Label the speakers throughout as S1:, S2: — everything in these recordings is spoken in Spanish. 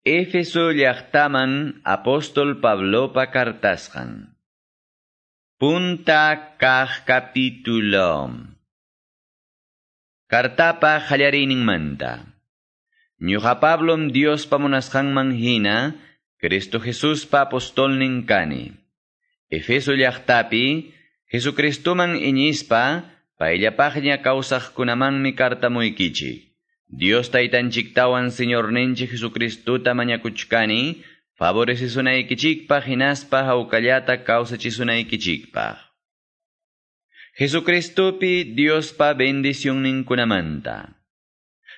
S1: Éfeso llaqtaman apóstol Pablopa cartasqan. Punta kaq capítulo. Cartapa manta. Ñuqa Pablom Dios pamunasqanman hina, Cristo Jesús pa apostol ninkani. Efeso llaqtapi, Jesucristoman iñispa, paillapaqña kawsaqkunamanmi kartamuykichik. Dios taytanchiktawan Señor ninchi Jesucristuta mañakuchkani, favorecisunaykichikpaq hinaspa hawkallata kawsachisunaykichikpaq. Jesucristupi Diospa bendición ninkunamanta.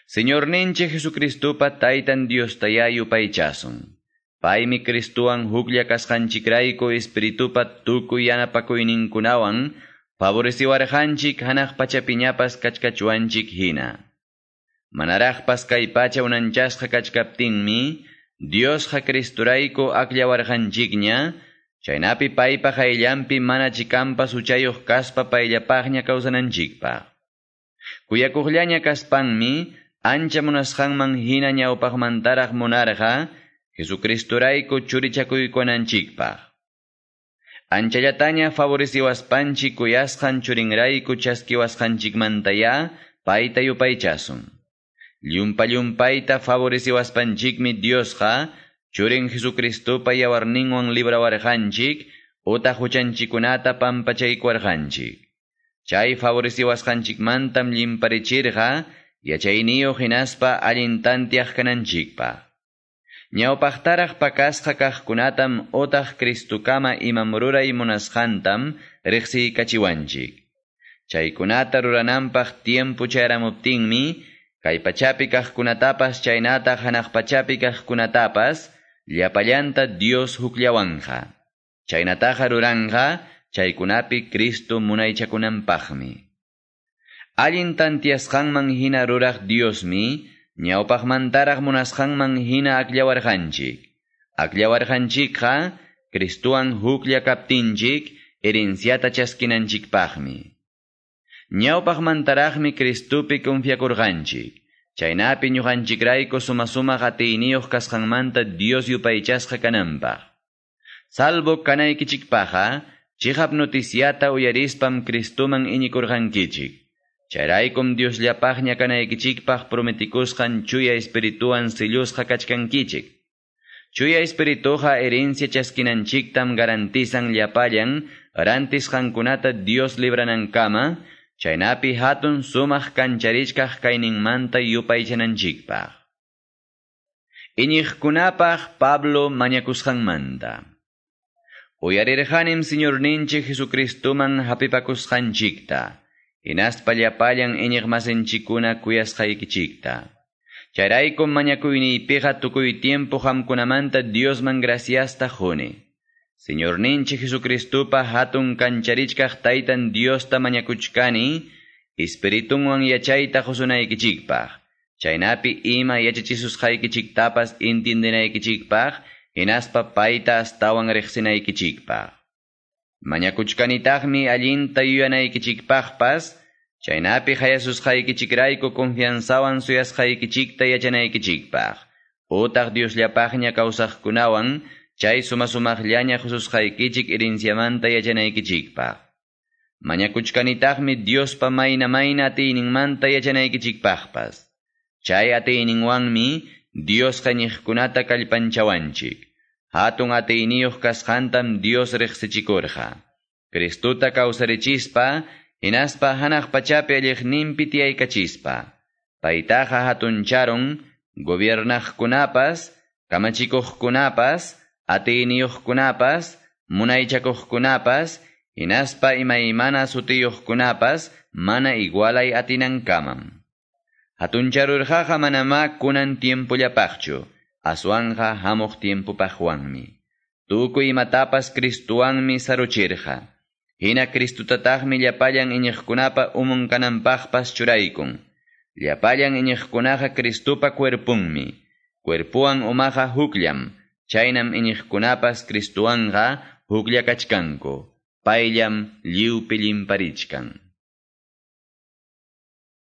S1: Señor ninchi Jesucristupa taytan Dios tayayu paychasun. Paymi Cristuan huklla kasqanchikrayku espiritupa tukuy yanapakuyninkunawan, favoreciwarqanchik hanaq pachapiñapas kachkachuanchik hina. Manaraqpas kay pacha unanchasqa kachkaptinmi, Diosqa Cristurayku aklawarqanchikña, chaynapi paypaq ayllampi mana chikampas uchayuq kaspa payllapaqña kawsananchikpaq. Kuyakuqllaña kaspanmi, ancha munasqanman hina ñawpaqmantaraq munarqa, Jesucristurayku churichakuykunanchikpaq. Anchallataña favoreciwaspanchik kuyasqan churinrayku chaskiwasqanchikmantaya, payta yupaychasun. Llumpa llumpayta favoreciwaspanchikmi Diosqa, churin Jesucristupa yawarninwan librawarqanchik, uta huchanchikunata pampachaykuwarqanchik. Chay favoreciwasqanchikmantam llimparichirqa, yachayniyo hinaspa allintantiaq kananchikpa. Ñawpaqtaraq pakasqa kaqkunatam otaq Cristukama imamruray munasqantam riqsiykachiwanchik. Chaykunata rurananpaq tiempo chayramuptinmi, Kay pachapi kaqkunatapas chaynata hanaq pachapi kaqkunatapas llapallanta Dios hukllawanja. Chaynataqa ruranja chaykunapi Cristo munaychakunanpaqmi. Allin tantiasqanman hina ruraq Diosmi ñawpaqmantaraq munasqanman hina aklawarqanchik. Aklawarqanchikqa Cristuan huklla kaptinchik herenciata chaskinanchikpaqmi. Ñawpaqmantaraqmi Cristupi confiakurqanchik. Chaynapi ñuqanchikrayku suma-suma qatiyniyuq kasqanmanta Dios yupaychasqa kananpaq. Salvo kanaykichikpaqa, chihap noticiata uyarispam Cristuman iñikurqankichik. Chayraykum Diosllapaqña kanaykichikpaq prometikusqan chuya espirituan sillusqa kachkankichik. Chuya espirituja herencia chaskinanchiktam garantizan llapallan, rantisqankunata Dios libranankama, Chaynapi hatun sumaq kancharishkaq kayninmanta yupaychananchikpaq. Iñiqkunapaq Pablo mañakusqanmanta. Uyarirqanim Señorninchik Jesucristuman hapipakusqanchikta. Hinaspa llapallan iñiqmasinchikuna kuyasqaykichikta. Chayraykum mañakuyniypiqa tukuy tiempo hamkunamanta Diosman graciasta juni. Señor ninchi Jesucristupa hatun kancharichkaq taytan Diosta mañakuchkani, espiritunwan yachayta husunaykichikpaq. Chaynapi ima yachachisusqaykichiktapas intindinaykichikpaq, hinaspa payta astawan riqsinaykichikpaq. Mañakuchkanitaqmi allinta yuyanaykichikpaqpas, chaynapi hayasusqaykichikrayku confianzawan suyasqaykichikta yachanaykichikpaq. Utaq Diosllapaqña kawsaqkunawan, Chay suma-sumaqllaña Jesusqaykichik irinciamanta yachanaykichikpaq. Mañakuchkanitaqmi Diospa mayna mayna atiyninmanta yachanaykichikpaqpas. Chay atiyninwanmi Dios qañiqkunata kallpanchawanchik. Hatun atiyniyuq kasqantam Dios riqsichikurqa. Cristuta kawsarichispa, hinaspa hanaq pachapi alliqninpi tiyaykachispa. Paytaqa hatuncharon, gobiernaqkunapas, kamachikuqkunapas, kunapas, munaychakuqkunapas, hinaspa imaymana sutiyuqkunapas, mana igualay atinankamam. Hatuncharurqaqa manama kunan tiempollapaqchu, aswanja hamuq tiempopaqwanmi. Tukuy imatapas Cristuwanmi saruchirqa. Hina Cristutataqmi llapallan iñiqkunapa umunkananpaqpas churaykun. Llapallan iñiqkunaqa Cristupa cuerpunmi. Cuerpuan umaqa hukllam. Chaynam iñikkunapas Kristuwanqa pukllakachkanku. Payllam lliwpi llamparichkan.